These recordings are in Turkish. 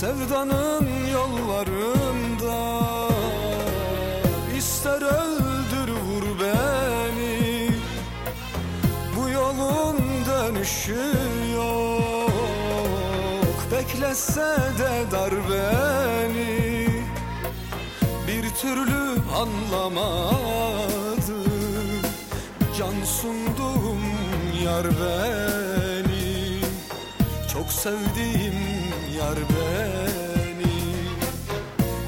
Sevdanın yollarında ister öldür vur beni. Bu yolun dönüşü yok. Beklese de dar beni. Bir türlü anlamadım Can sundum yar beni. Çok sevdiğim yar beni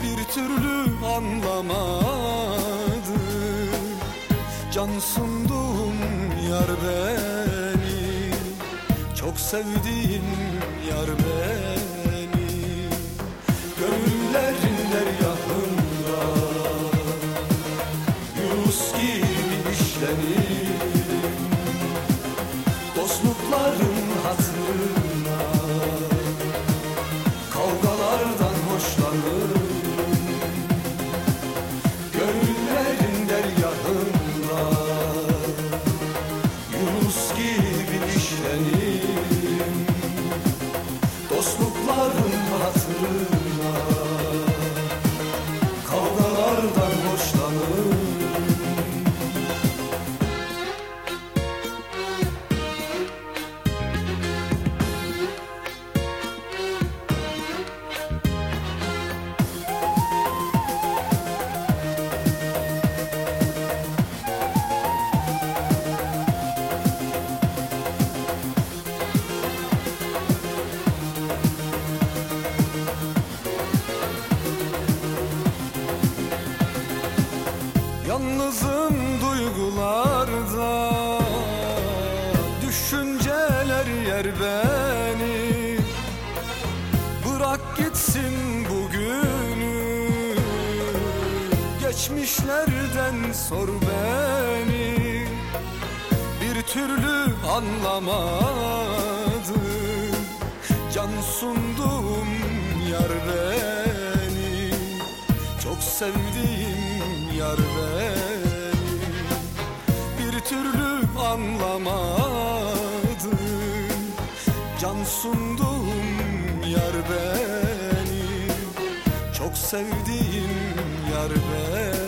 Bir türlü anlamadı. Can sundum yar beni Çok sevdiğim yar beni Yalnızım duygularda Düşünceler yer beni. Bırak gitsin bugünü Geçmişlerden sor beni. Bir türlü anlamadım Can sundum yar beni. Çok sevdiğim yar beni Bir türlü anlamadım. Can sundum yar beni Çok sevdiğim yar beni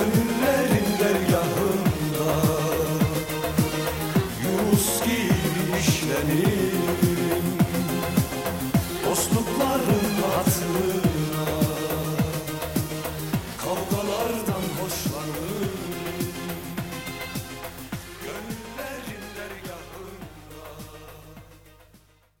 Gönüllerin dergahında gibi işlenir